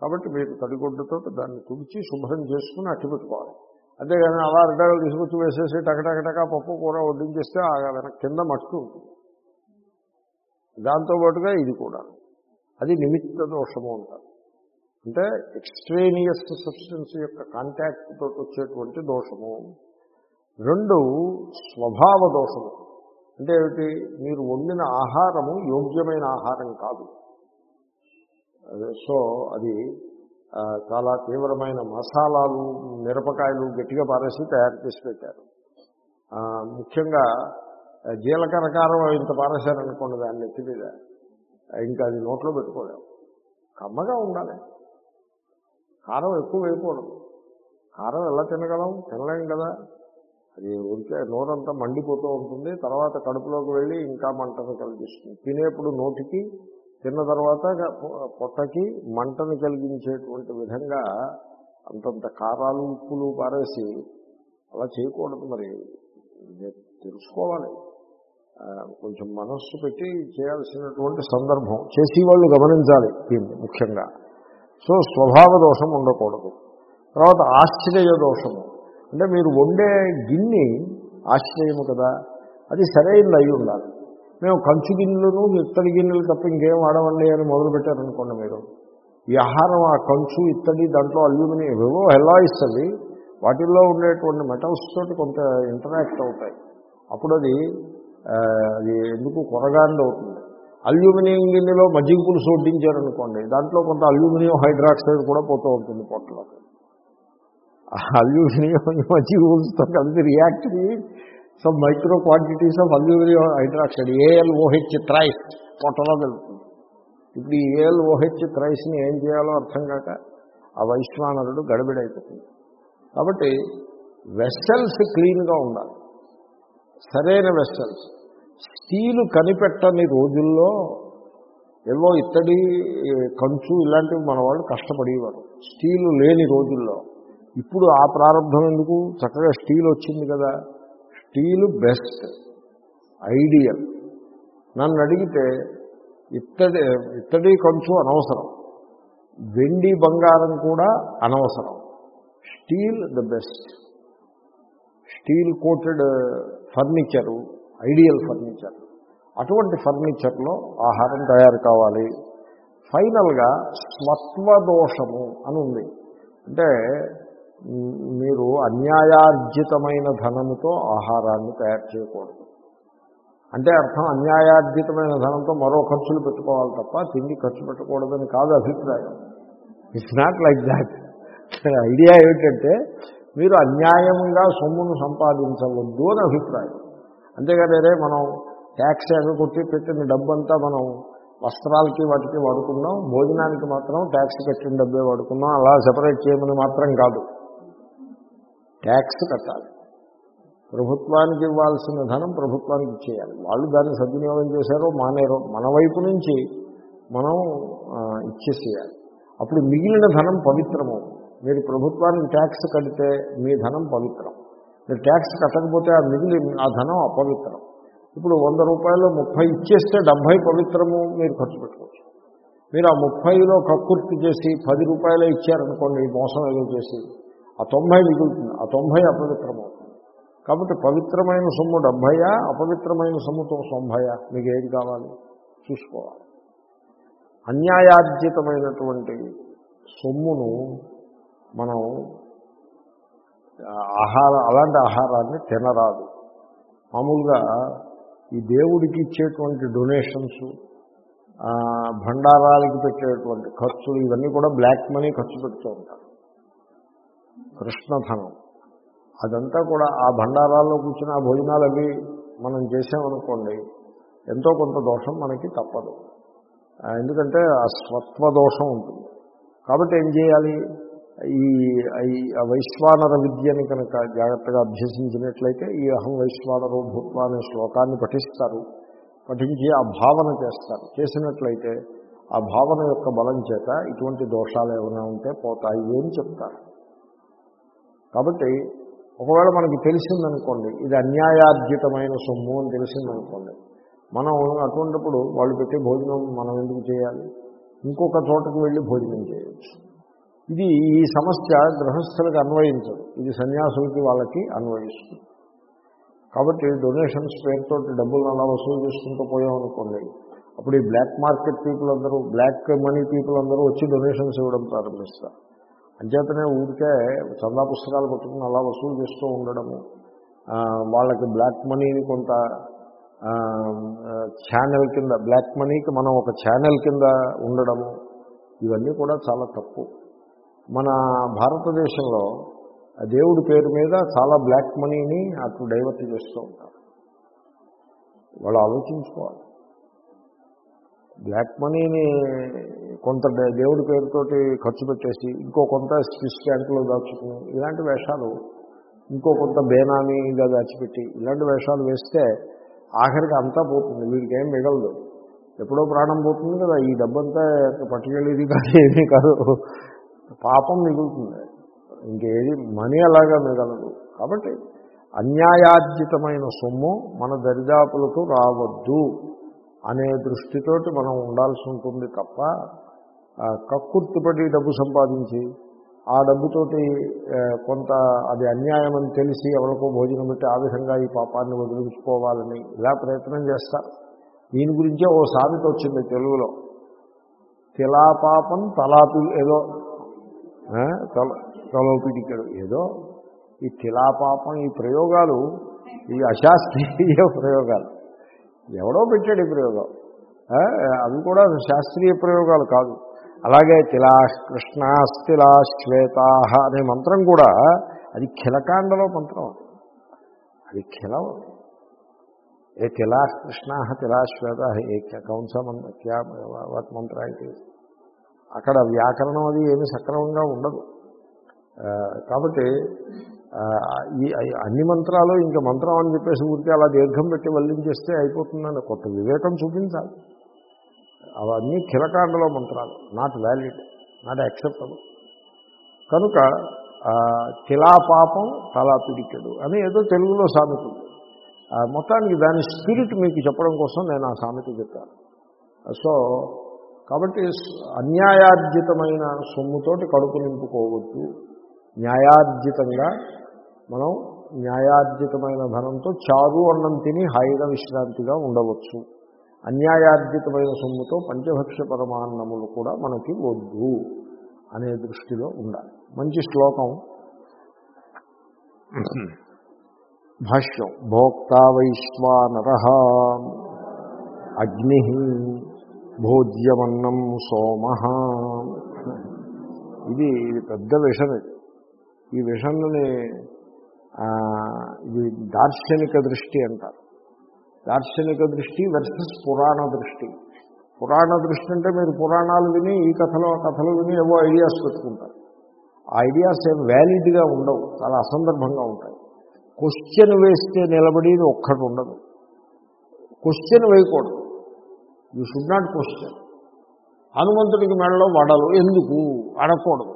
కాబట్టి మీరు తడిగొడ్డతో దాన్ని తుడిచి శుభ్రం చేసుకుని అట్టిపెట్టుకోవాలి అంతేగాని అలా అరిటాకులు తీసుకొచ్చి వేసేసి టకటకటక పప్పు కూర వడ్డించేస్తే వెనక కింద మట్టి ఉంటుంది. దాంతోపాటుగా ఇది కూడా. అది నిమిత్త దోషము అంటారు. అంటే ఎక్స్ట్రేనియస్ సబ్స్టెన్స్ యొక్క కాంటాక్ట్ తోటి వచ్చేటువంటి దోషము. రెండు స్వభావ దోషము. అంటే ఏమిటి? మీరు వండిన ఆహారము యోగ్యమైన ఆహారం కాదు. సో అది చాలా తీవ్రమైన మసాలాలు మిరపకాయలు గట్టిగా పారేసి తయారు చేసి పెట్టారు. ముఖ్యంగా జీలకర్ర కారం ఇంత పారేశారనుకోండి దాన్ని ఎత్తి మీద. ఇంకా అది నోట్లో పెట్టుకోలేము. కమ్మగా ఉండాలి. కారం ఎక్కువ వేయకూడదు. కారం ఎలా తినగలం? తినలేం కదా. అది ఉంటే నోరంతా మండిపోతూ ఉంటుంది. తర్వాత కడుపులోకి వెళ్ళి ఇంకా మంటను కలిగిస్తుంది. తినేప్పుడు నోటికి తిన్న తర్వాత పొట్టకి మంటను కలిగించేటువంటి విధంగా అంతంత కారాలు ఉప్పులు పారేసి అలా చేయకూడదు మరి. తెలుసుకోవాలి. కొంచెం మనస్సు పెట్టి చేయాల్సినటువంటి సందర్భం చేసి వాళ్ళు గమనించాలి దీన్ని ముఖ్యంగా. సో స్వభావ దోషం ఉండకూడదు. తర్వాత ఆశ్చర్య దోషము అంటే మీరు వండే గిన్నె ఆశ్చర్యము కదా. అది సరైనది అయి ఉండాలి. మేము కంచు గిన్నెలను ఇత్తడి గిన్నెలు తప్ప ఇంకేం వాడవండి అని మొదలు పెట్టారనుకోండి మీరు. ఈ ఆహారం ఆ కంచు ఇత్తడి దాంట్లో అల్యూమినియం ఏవో ఎలా అవి వాటిల్లో ఉండేటువంటి మెటల్స్ తోటి కొంత ఇంటరాక్ట్ అవుతాయి. అప్పుడు అది అది ఎందుకు కొరగాండి అవుతుంది. అల్యూమినియం గిన్నెలో మజ్జిగ పులుసు వడ్డించారనుకోండి దాంట్లో కొంత అల్యూమినియం హైడ్రాక్సైడ్ కూడా పోతూ ఉంటుంది పొట్టలోకి అల్యూమినియం మజ్జిగ పులుసుతో కలిసి react some micro quantities of aluminium hydroxide A L O H thrice పొట్టలో వెళ్తుంది ఇప్పుడు ఈ ఏఎల్ఓహెచ్ త్రైస్ని ఏం చేయాలో అర్థం కాక ఆ వైశ్వానరుడు గడబిడైపోతుంది కాబట్టి వెస్సల్స్ క్లీన్గా ఉండాలి. సరైన వెస్సల్స్ స్టీలు కనిపెట్టని రోజుల్లో ఏవో ఇత్తడి కంచు ఇలాంటివి మన వాళ్ళు కష్టపడేవారు. స్టీలు లేని రోజుల్లో. ఇప్పుడు ఆ ప్రారంభం ఎందుకు? చక్కగా స్టీల్ వచ్చింది కదా. Steel best ideal. నన్ను అడిగితే ఇత్తడి ఇత్తడి కంచు అనవసరం. వెండి బంగారం కూడా అనవసరం. Steel the best. Steel coated furniture ideal furniture. అటువంటి ఫర్నిచర్లో ఆహారం తయారు కావాలి. ఫైనల్గా స్వత్వదోషము అని ఉంది అంటే మీరు అన్యాయార్జితమైన ధనముతో ఆహారాన్ని తయారు చేయకూడదు. అంటే అర్థం అన్యాయార్జితమైన ధనంతో మరో ఖర్చులు పెట్టుకోవాలి తప్ప తిండి ఖర్చు పెట్టకూడదని కాదు అభిప్రాయం. It's not like that idea ఏమిటంటే మీరు అన్యాయంగా సొమ్మును సంపాదించవద్దు అని అభిప్రాయం. అంతేగాని రే మనం ట్యాక్స్ ఎగకొట్టి పెట్టిన డబ్బంతా మనం వస్త్రాలకి వాటికి వాడుకున్నాం భోజనానికి మాత్రం ట్యాక్స్ కట్టిన డబ్బే వాడుకున్నాం అలా సెపరేట్ చేయమని మాత్రం కాదు. ట్యాక్స్ కట్టాలి. ప్రభుత్వానికి ఇవ్వాల్సిన ధనం ప్రభుత్వానికి ఇచ్చేయాలి వాళ్ళు దాన్ని సద్వినియోగం చేశారో మానేరో మన వైపు నుంచి మనం ఇచ్చేసేయాలి. అప్పుడు మిగిలిన ధనం పవిత్రము. మీరు ప్రభుత్వానికి ట్యాక్స్ కడితే మీ ధనం పవిత్రం. మీరు ట్యాక్స్ కట్టకపోతే ఆ మిగిలి ఆ ధనం అపవిత్రం. ఇప్పుడు వంద రూపాయలు ముప్పై ఇచ్చేస్తే డెబ్భై పవిత్రము మీరు ఖర్చు పెట్టుకోవచ్చు. మీరు ఆ ముప్పైలో కక్కుర్తి చేసి పది రూపాయలే ఇచ్చారనుకోండి మోసం ఏదో చేసి ఆ తొంభై మిగులుతుంది. ఆ తొంభై అపవిత్రమవుతుంది. కాబట్టి పవిత్రమైన సొమ్ము డెబ్భయా అపవిత్రమైన సొమ్ముతో తొంభయా? మీకు ఏది కావాలి? చూసుకోవాలి. అన్యాయార్జితమైనటువంటి సొమ్మును మనం ఆహార అలాంటి ఆహారాన్ని తినరాదు. మామూలుగా ఈ దేవుడికి ఇచ్చేటువంటి డొనేషన్స్ భండారాలకి పెట్టేటువంటి ఖర్చులు ఇవన్నీ కూడా బ్లాక్ మనీ ఖర్చు పెడుతూ ఉంటారు. కృష్ణధనం. అదంతా కూడా ఆ భండారాల్లో కూర్చుని ఆ భోజనాలు అవి మనం చేసామనుకోండి ఎంతో కొంత దోషం మనకి తప్పదు. ఎందుకంటే ఆ స్వత్వ దోషం ఉంటుంది. కాబట్టి ఏం చేయాలి? ఈ వైశ్వానర విద్యని కనుక జాగ్రత్తగా అభ్యసించినట్లయితే ఈ అహం వైశ్వానరో భూత్వ అనే శ్లోకాన్ని పఠిస్తారు. పఠించి ఆ భావన చేస్తారు. చేసినట్లయితే ఆ భావన యొక్క బలం చేత ఇటువంటి దోషాలు ఏమైనా ఉంటే పోతాయి అని చెప్తారు. కాబట్టి ఒకవేళ మనకి తెలిసిందనుకోండి ఇది అన్యాయార్జితమైన సొమ్ము అని తెలిసిందనుకోండి మనం అటువంటిప్పుడు వాళ్ళు పెట్టే భోజనం మనం ఎందుకు చేయాలి? ఇంకొక చోటకు వెళ్ళి భోజనం చేయవచ్చు ఇది ఈ సమస్య గృహస్థులకు అన్వయించదు. ఇది సన్యాసులకి వాళ్ళకి అన్వయిస్తుంది. కాబట్టి డొనేషన్స్ పేరుతో డబ్బులు అలా వసూలు చేసుకుంటూ పోయామనుకోండి అప్పుడు ఈ బ్లాక్ మార్కెట్ పీపుల్ అందరూ బ్లాక్ మనీ పీపుల్ అందరూ వచ్చి డొనేషన్స్ ఇవ్వడం ప్రారంభిస్తారు. అంచేతనే ఊరికే చందా పుస్తకాలు పట్టుకుని అలా వసూలు చేస్తూ ఉండడము వాళ్ళకి బ్లాక్ మనీని కొంత ఛానల్ కింద బ్లాక్ మనీకి మనం ఒక ఛానల్ కింద ఉండడము ఇవన్నీ కూడా చాలా తప్పు. మన భారతదేశంలో దేవుడి పేరు మీద చాలా బ్లాక్ మనీని అటు డైవర్ట్ చేస్తూ ఉంటారు. వాళ్ళు ఆలోచించుకోవాలి. బ్లాక్ మనీని కొంత దేవుడి పేరుతోటి ఖర్చు పెట్టేసి ఇంకో కొంత స్విస్ బ్యాంకులో దాచుకుని ఇలాంటి వేషాలు ఇంకో కొంత బేనామీగా దాచిపెట్టి ఇలాంటి వేషాలు వేస్తే ఆఖరికి అంతా పోతుంది వీడికి ఏం మిగలదు. ఎప్పుడో ప్రాణం పోతుంది కదా ఈ డబ్బంతా పట్టుకెళ్ళేది కాదు ఏమీ కాదు. పాపం మిగులుతుంది. ఇంకేది మనీ అలాగా మిగలదు. కాబట్టి అన్యాయార్జితమైన సొమ్ము మన దరిదాపులకు రావద్దు. అనే దృష్టితోటి మనం ఉండాల్సి ఉంటుంది తప్ప ఆ, కక్కుర్తిపడి డబ్బు సంపాదించి ఆ డబ్బుతోటి కొంత అది అన్యాయం అని తెలిసి ఎవరికో భోజనం పెట్టి ఆ విధంగా ఈ పాపాన్ని వదిలించుకోవాలని ఇలా ప్రయత్నం చేస్తారు దీని గురించే ఓ సామెత వచ్చింది తెలుగులో. తిలాపాపం తలాపి ఏదో తల తలోపిడికడు ఏదో ఈ తిలాపాపం ఈ ప్రయోగాలు ఈ అశాస్త్రీయ ప్రయోగాలు. ఎవడో పెట్టాడు ఈ ప్రయోగం. అవి కూడా శాస్త్రీయ ప్రయోగాలు కాదు. అలాగే తిలా కృష్ణాస్తిలా శ్వేతా అనే మంత్రం కూడా అది ఖిలకాండలో మంత్రం అది. ఖిలం. ఏ తిలా కృష్ణ తిలా శ్వేత ఏ కౌంస మంత్ర క్యా వాట్ మంత్ర అయితే అక్కడ వ్యాకరణం అది ఏమి సక్రమంగా ఉండదు. కాబట్టి ఈ అన్ని మంత్రాలు ఇంకా మంత్రం అని చెప్పేసి ఊరికే అలా దీర్ఘం పెట్టి వల్లించేస్తే అయిపోతుందని కొత్త వివేకం చూపించాలి. అవన్నీ కిలకాండలో మంత్రాలు నాట్ వ్యాలిడ్ నాట్ యాక్సెప్టబుల్ కనుక ఆ, తిలాపాపం తలా పిడికెడు అని ఏదో తెలుగులో సామెత. మొత్తానికి దాని స్పిరిట్ మీకు చెప్పడం కోసం నేను ఆ సామెత చెప్పాను. సో కాబట్టి అన్యాయార్జితమైన సొమ్ముతోటి కడుపు నింపుకోవద్దు. న్యాయార్జితంగా మనం న్యాయార్జితమైన ధనంతో చారు అన్నం తిని హాయిగా విశ్రాంతిగా ఉండవచ్చు. అన్యాయార్జితమైన సొమ్ముతో పంచభక్ష పరమాన్నములు కూడా మనకి వద్దు అనే దృష్టిలో ఉండాలి. మంచి శ్లోకం. భాష్యం. భోక్తా వైశ్వానర అగ్ని భోజ్యమన్నం సోమ. ఇది ఇది పెద్ద విషం ఇది ఈ విషన్ని ఇది దార్శనిక దృష్టి అంటారు. దార్శనిక దృష్టి వర్సెస్ పురాణ దృష్టి. పురాణ దృష్టి అంటే మీరు పురాణాలు విని ఈ కథలు ఆ కథలు విని ఏవో ఐడియాస్ పెట్టుకుంటారు. ఆ ఐడియాస్ ఏం వ్యాలిడ్గా ఉండవు చాలా అసందర్భంగా ఉంటాయి. క్వశ్చన్ వేస్తే నిలబడేది ఒక్కటి ఉండదు. క్వశ్చన్ వేయకూడదు. You should not question. హనుమంతుడికి మెడలో వడలు ఎందుకు? అడగకూడదు.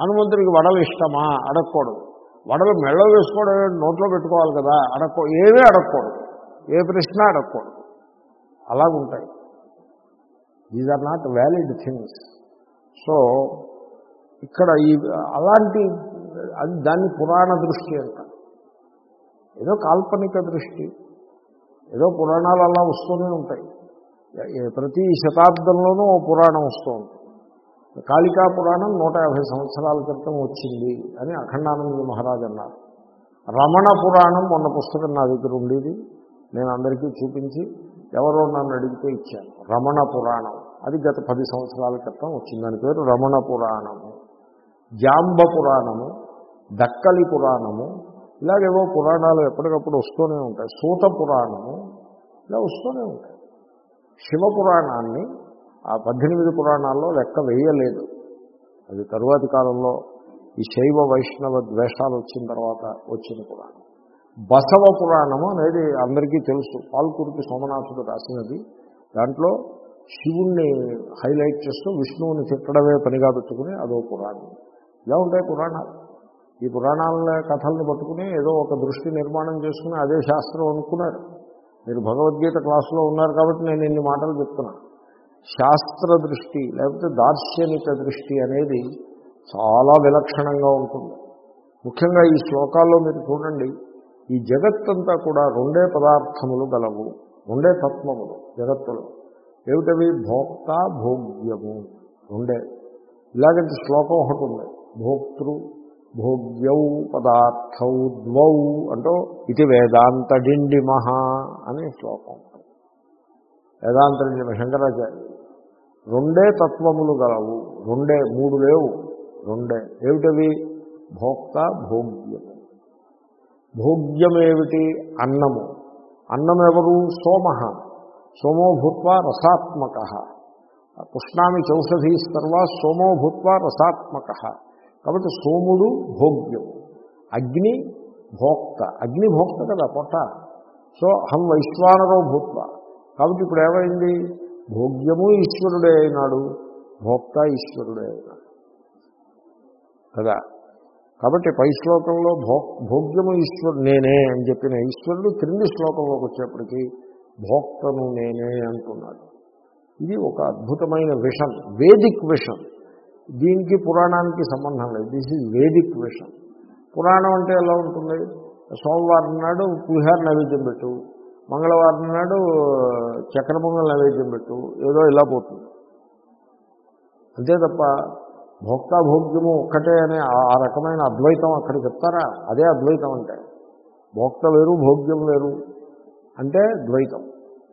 హనుమంతుడికి వడలు ఇష్టమా? అడగకూడదు. వడలు మెడలో వేసుకోవడం నోట్లో పెట్టుకోవాలి కదా అడక్కో ఏమీ అడగకూడదు ఏ ప్రశ్న అడగకూడదు అలాగుంటాయి these are not valid things so ఇక్కడ ఈ అలాంటి అది దాన్ని పురాణ దృష్టి అంట. ఏదో కాల్పనిక దృష్టి. ఏదో పురాణాలు అలా వస్తూనే ఉంటాయి. ప్రతి శతాబ్దంలోనూ ఓ పురాణం వస్తూ ఉంటుంది. కాళికా పురాణం నూట యాభై సంవత్సరాల క్రితం వచ్చింది అని అఖండానంద మహారాజ్ అన్నారు. రమణ పురాణం మొన్న పుస్తకం నా దగ్గర ఉండేది. నేను అందరికీ చూపించి ఎవరో నన్ను అడిగితే ఇచ్చాను రమణ పురాణం. అది గత పది సంవత్సరాల క్రితం వచ్చింది. దాని పేరు రమణ పురాణము జాంబ పురాణము దక్కలి పురాణము ఇలాగేవో పురాణాలు ఎప్పటికప్పుడు వస్తూనే ఉంటాయి. సూత పురాణము ఇలా వస్తూనే ఉంటాయి. శివపురాణాన్ని ఆ పద్దెనిమిది పురాణాల్లో లెక్క వేయలేదు. అది తరువాతి కాలంలో ఈ శైవ వైష్ణవ ద్వేషాలు వచ్చిన తర్వాత వచ్చిన పురాణం. బసవ పురాణము అనేది అందరికీ తెలుసు. పాల్కురికి సోమనాథుడు రాసినది. దాంట్లో శివుణ్ణి హైలైట్ చేస్తూ విష్ణువుని తిట్టడమే పనిగా పెట్టుకుని అదో పురాణం. ఇలా ఉంటాయి పురాణాలు. ఈ పురాణాల కథలను పట్టుకుని ఏదో ఒక దృష్టి నిర్మాణం చేసుకుని అదే శాస్త్రం అనుకున్నారు. మీరు భగవద్గీత క్లాసులో ఉన్నారు కాబట్టి నేను ఇన్ని మాటలు చెప్తున్నాను. శాస్త్ర దృష్టి లేకపోతే దార్శనిక దృష్టి అనేది చాలా విలక్షణంగా ఉంటుంది. ముఖ్యంగా ఈ శ్లోకాల్లో మీరు చూడండి ఈ జగత్తంతా కూడా రెండే పదార్థములు గలవు రెండే తత్వములు జగత్తులు. ఏమిటవి? భోక్త భోగ్యము రెండే. ఇలాగంటి శ్లోకం ఒకటి ఉంది భోక్తృ భోగ్యౌ పదార్థౌ ద్వౌ అంటూ ఇది వేదాంత డిండిమహ అనే శ్లోకం. వేదాంత శంకరాచార్య. రెండే తత్వములు గలవు. రెండే మూడు లేవు. రెండే. ఏమిటవి? భోక్త భోగ్యము భోగ్యమేమిటి? అన్నము. అన్నం ఎవరు సోమ. సోమో భూత్వ రసాత్మక. పుష్ణామి చౌషధీ సర్వా సోమో భూత్వ రసాత్మక. కాబట్టి సోముడు భోగ్యము అగ్ని భోక్త. అగ్ని భోక్త కదా పొట్ట. సో అహం వైశ్వానరో భూత్వ. కాబట్టి ఇప్పుడు ఏమైంది? భోగ్యము ఈశ్వరుడే అయినాడు. భోక్త ఈశ్వరుడే అయినాడు. కదా? కాబట్టి పై శ్లోకంలో భో భోగ్యము ఈశ్వరుడు నేనే అని చెప్పిన ఈశ్వరుడు క్రింది శ్లోకంలోకి వచ్చేప్పటికీ భోక్తను నేనే అంటున్నాడు. ఇది ఒక అద్భుతమైన విషన్ వేదిక్ విషన్ దీనికి పురాణానికి సంబంధం లేదు. దిస్ ఈజ్ వేదిక్ విషన్ పురాణం అంటే ఎలా ఉంటుంది? సోమవారం నాడు పులిహార నైవేద్యం పెట్టు. మంగళవారం నాడు చక్ర పొంగల్ నైవేద్యం పెట్టు ఏదో ఇలా పోతుంది. అంతే తప్ప భోక్తాభోగ్యము ఒక్కటే అనే ఆ- ఆ రకమైన అద్వైతం అక్కడ చెప్తారా? అదే అద్వైతం అంటే. భోక్త వేరు భోగ్యం వేరు అంటే ద్వైతం.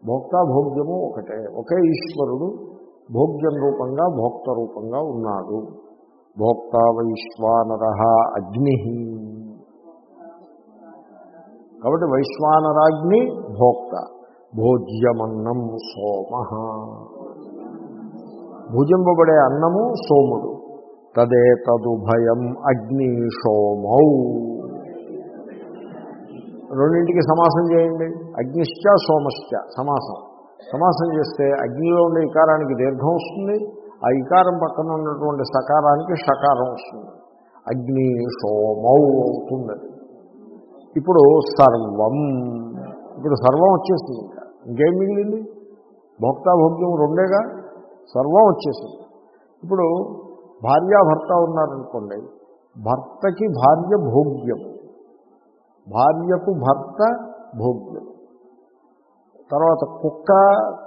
భోక్తాభోగ్యము ఒకటే. ఒకే ఈశ్వరుడు భోగ్యం రూపంగా భోక్త రూపంగా ఉన్నాడు. భోక్త వైశ్వానర అగ్ని. కాబట్టి వైశ్వానరాజ్ని భోక్త. భోజ్యమన్నం సోమ. భుజింపబడే అన్నము సోముడు. తదే తదుభయం అగ్ని సోమౌ. రెండింటికి సమాసం చేయండి. అగ్నిశ్చ సోమశ్చ సమాసం. సమాసం చేస్తే అగ్నిలో ఉండే ఇకారానికి దీర్ఘం వస్తుంది. ఆ ఇకారం పక్కన ఉన్నటువంటి సకారానికి షకారం వస్తుంది. అగ్ని సోమౌ అవుతుంది. ఇప్పుడు సర్వం. ఇప్పుడు సర్వం వచ్చేసింది. ఇంకా ఇంకేం మిగిలింది? భోక్తాభోగ్యం రెండేగా? సర్వం వచ్చేసింది. ఇప్పుడు భార్యాభర్త ఉన్నారనుకోండి భర్తకి భార్య భోగ్యం. భార్యకు భర్త భోగ్యం. తర్వాత కుక్క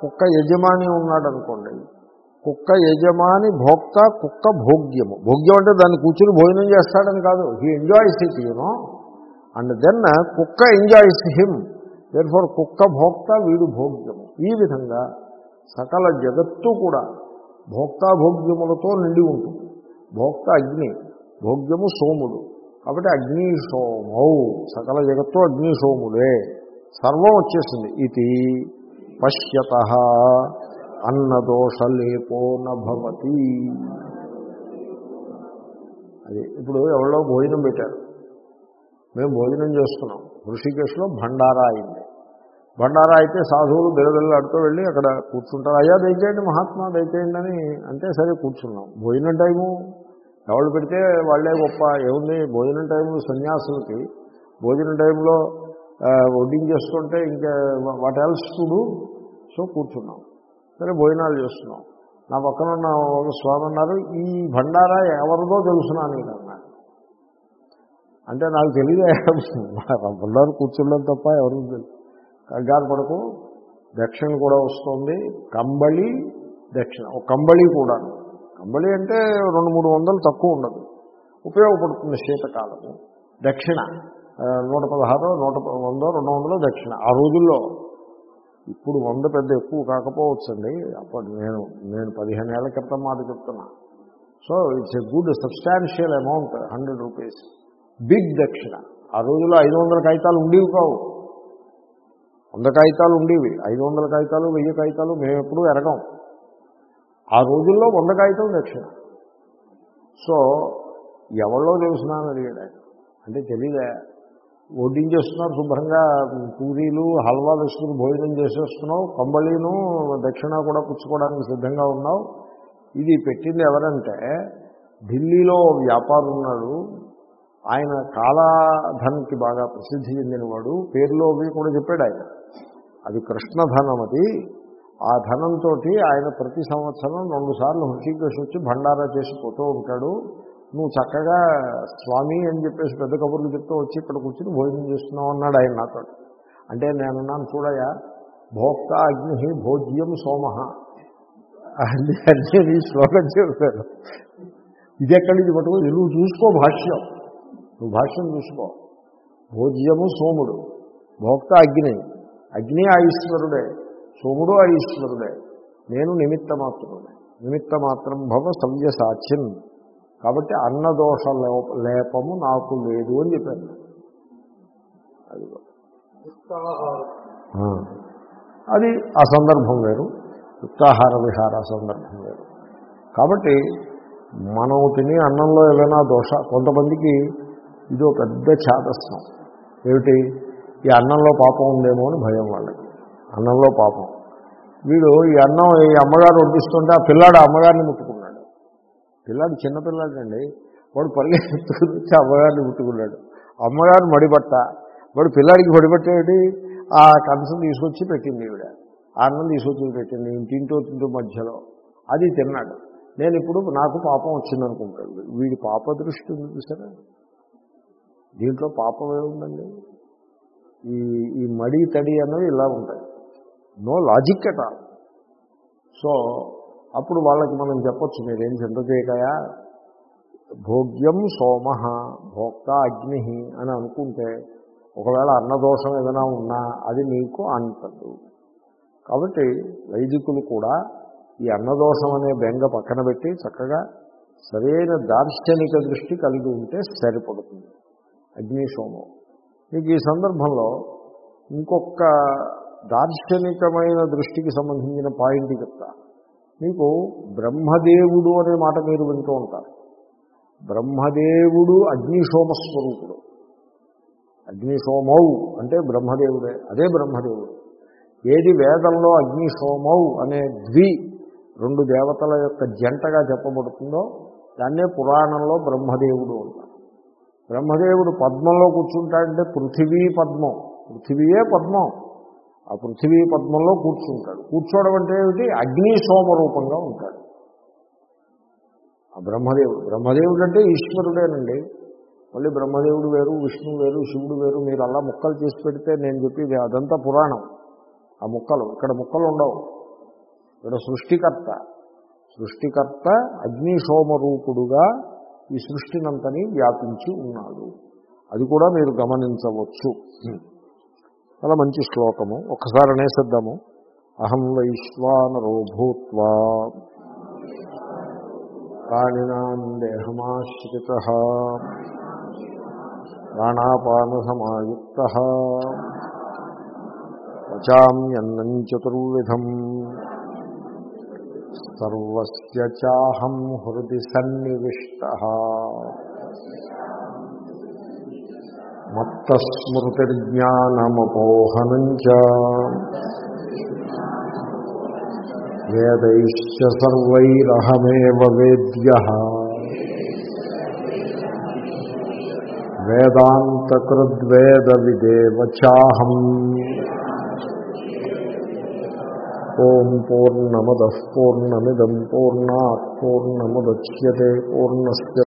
కుక్క యజమాని ఉన్నాడు అనుకోండి కుక్క యజమాని భోక్త కుక్క భోగ్యము. భోగ్యం అంటే దాన్ని కూర్చుని భోజనం చేస్తాడని కాదు. He enjoys it you know and then కుక్క ఎంజాయ్స్ హిమ్ దేర్ ఫోర్ కుక్క భోక్త వీడు భోగ్యము ఈ విధంగా సకల జగత్తు కూడా భోక్తాభోగ్యములతో నిండి ఉంటుంది. భోక్త అగ్ని భోగ్యము సోముడు. కాబట్టి అగ్ని సోమౌ. సకల జగత్తు అగ్ని సోముడే. సర్వం వచ్చేసింది. ఇది పశ్యత. అన్నదోషలేపో నభవతి. అది ఇప్పుడు ఎవరో భోజనం పెట్టారు. మేము భోజనం చేస్తున్నాం ఋషికేశ్లో భండారా అయింది. భండారా అయితే సాధువులు బిలబిల్లాడుతూ వెళ్ళి అక్కడ కూర్చుంటారు. అయ్యా దయచేయండి మహాత్మా దయచేయండి అని అంటే సరే కూర్చున్నాం. భోజనం టైము ఎవరు పెడితే వాళ్ళే గొప్ప. ఏముంది? భోజనం టైము సన్యాసులకి. భోజనం టైంలో వడ్డింగ్ వడ్డించేస్తుంటే ఇంకా వాట్ ఎల్స్ చూడు సో కూర్చున్నాం. సరే భోజనాలు చేస్తున్నాం నా పక్కన ఉన్న ఒక స్వామి అన్నారు ఈ భండారా ఎవరిదో తెలుసునా నేను అంటే నాకు తెలియదే. భండారు తప్ప ఎవరు తెలియదు కంగారు పడకు. దక్షిణ కూడా వస్తుంది. కంబళి దక్షిణ ఒక కంబళి కూడా. కంబళి అంటే రెండు మూడు వందలు తక్కువ ఉండదు. ఉపయోగపడుతుంది శీతకాలము. దక్షిణ నూట పదహారు నూట ప- వందో రెండు వందలు దక్షిణ. ఆ రోజుల్లో ఇప్పుడు వంద పెద్ద ఎక్కువ కాకపోవచ్చండి. అప్పుడు నేను నేను పదిహేను ఏళ్ళ క్రితం మాట చెప్తున్నా. So it's a good substantial amount hundred rupees. Big దక్షిణ. ఆ రోజుల్లో ఐదు వందల కాగితాలు ఉండేవి కావు. వంద కాగితాలు ఉండేవి. ఐదు వందల కాగితాలు వెయ్యి కాగితాలు మేము ఎప్పుడూ ఎరగం. ఆ రోజుల్లో వంద కాగితం దక్షిణ. సో ఎవరిలో తెలుసునా అని అడిగాడు ఆయన. అంటే తెలీదా? వడ్డించేస్తున్నారు శుభ్రంగా పూరీలు హల్వా వేసుకుని భోజనం చేసేస్తున్నావు కంబళీను దక్షిణ కూడా పుచ్చుకోవడానికి సిద్ధంగా ఉన్నావు. ఇది పెట్టింది ఎవరంటే ఢిల్లీలో వ్యాపారం ఉన్నాడు ఆయన కాలాధన్కి బాగా ప్రసిద్ధి చెందినవాడు. పేరులో అవి కూడా చెప్పాడు ఆయన. అది కృష్ణధనం అది ఆ ధనంతో ఆయన ప్రతి సంవత్సరం రెండు సార్లు హృషికేశ్ వచ్చి భండారా చేసి పోతూ ఉంటాడు. నువ్వు చక్కగా స్వామి అని చెప్పేసి పెద్ద కబుర్లు చెప్తూ వచ్చి ఇక్కడ కూర్చుని భోజనం చేస్తున్నావు అన్నాడు ఆయన నాతో. అంటే నేను అన్నాను చూడయా భోక్త అగ్ని భోజ్యం సోమ. అన్ని అన్నీ శ్లోకం చెప్పారు. ఇది ఎక్కడి నుంచి పట్టుకో? నువ్వు చూసుకో భాష్యం. నువ్వు భాష్యం చూసుకో. భోజ్యము సోముడు. భోక్త అగ్ని. అగ్ని ఆ ఈశ్వరుడే. సోముడు ఆ ఈశ్వరుడే. నేను నిమిత్త మాత్రుడే నిమిత్త మాత్రం భవ సవ్యసాచిన్ కాబట్టి అన్నదోష లేప- లేపము నాకు లేదు అని చెప్పాను అది ఆ. అది ఆ సందర్భం వేరు. యుక్తాహార విహార సందర్భం వేరు. కాబట్టి మనం తినే అన్నంలో ఏదైనా దోష కొంతమందికి ఇదో పెద్ద ఛాదస్వం ఏమిటి? ఈ అన్నంలో పాపం ఉందేమో అని భయం వాళ్ళకి. అన్నంలో పాపం. వీడు ఈ అన్నం ఈ అమ్మగారు వడ్డిస్తుంటే ఆ పిల్లాడు అమ్మగారిని ముట్టుకున్నాడు. పిల్లాడు చిన్నపిల్లాడండి వాడు పరిగెత్తుకుని వచ్చి అమ్మగారిని ముట్టుకున్నాడు. అమ్మగారు మడిపట్ట. వాడు పిల్లాడికి మడిబట్టేటి ఆ కంచం తీసుకొచ్చి పెట్టింది ఈవిడ. ఆ అన్నం తీసుకొచ్చి పెట్టింది. తింటూ తింటూ మధ్యలో. అది తిన్నాడు. నేను ఇప్పుడు నాకు పాపం వచ్చిందనుకుంటాడు. వీడి పాప దృష్టి ఉంది చూసారా? దీంట్లో పాపం ఏముందండి? ఈ ఈ మడి తడి అనేవి ఇలా ఉంటాయి. నో లాజిక్ అట సో అప్పుడు వాళ్ళకి మనం చెప్పొచ్చు మీరేం చింత చేయకయా? భోగ్యం సోమ భోక్త అగ్ని అని అనుకుంటే ఒకవేళ అన్నదోషం ఏదైనా ఉన్నా అది నీకు అంటదు. కాబట్టి వైదికులు కూడా ఈ అన్నదోషం అనే బెంగ పక్కన పెట్టి చక్కగా సరైన దార్శనిక దృష్టి కలిగి ఉంటే సరిపడుతుంది. అగ్నిశోమం. మీకు ఈ సందర్భంలో ఇంకొక దార్శనికమైన దృష్టికి సంబంధించిన పాయింట్ చెప్తా. మీకు బ్రహ్మదేవుడు అనే మాట మీరు వింటూ ఉంటారు. బ్రహ్మదేవుడు అగ్నిశోమస్వరూపుడు అగ్నిశోమౌ అంటే బ్రహ్మదేవుడే అదే బ్రహ్మదేవుడు. ఏది వేదంలో అగ్నిశోమౌ అనే ద్వి రెండు దేవతల యొక్క జంటగా చెప్పబడుతుందో దాన్నే పురాణంలో బ్రహ్మదేవుడు అంటారు. బ్రహ్మదేవుడు పద్మంలో కూర్చుంటాడంటే పృథివీ పద్మం. పృథివీయే పద్మం. ఆ పృథివీ పద్మంలో కూర్చుంటాడు. కూర్చోవడం అంటే ఏమిటి? అగ్నిసోమ రూపంగా ఉంటాడు. ఆ బ్రహ్మదేవుడు. బ్రహ్మదేవుడు అంటే ఈశ్వరుడేనండి. మళ్ళీ బ్రహ్మదేవుడు వేరు విష్ణువు వేరు శివుడు వేరు మీరు అలా ముక్కలు చేసి పెడితే నేను చెప్పేది అదంతా పురాణం. ఆ ముక్కలు ఇక్కడ ముక్కలు ఉండవు. ఇక్కడ సృష్టికర్త. సృష్టికర్త అగ్నిశోమరూపుడుగా ఈ సృష్టినంతని వ్యాపించి ఉన్నాడు. అది కూడా మీరు గమనించవచ్చు. చాలా మంచి శ్లోకము. ఒకసారి అనేసిద్దాము. అహం వైశ్వానరో భూత్వా. ప్రాణినాం దేహమాశ్రిత. ప్రాణాపానసమాయుక్త. పచామ్యన్నం చతుర్విధం. సర్వస్య చాహం హృది సన్నివిష్ట. మత్తస్మృతిర్జ్ఞానమపోహనం చ వేదైశ్చ సర్వైరహమేవ వేద్య. వేదాంతకృద్వేద విదేవ చాహం. ఓం పూర్ణమద పూర్ణమిదం పూర్ణా పూర్ణముద్య పూర్ణస్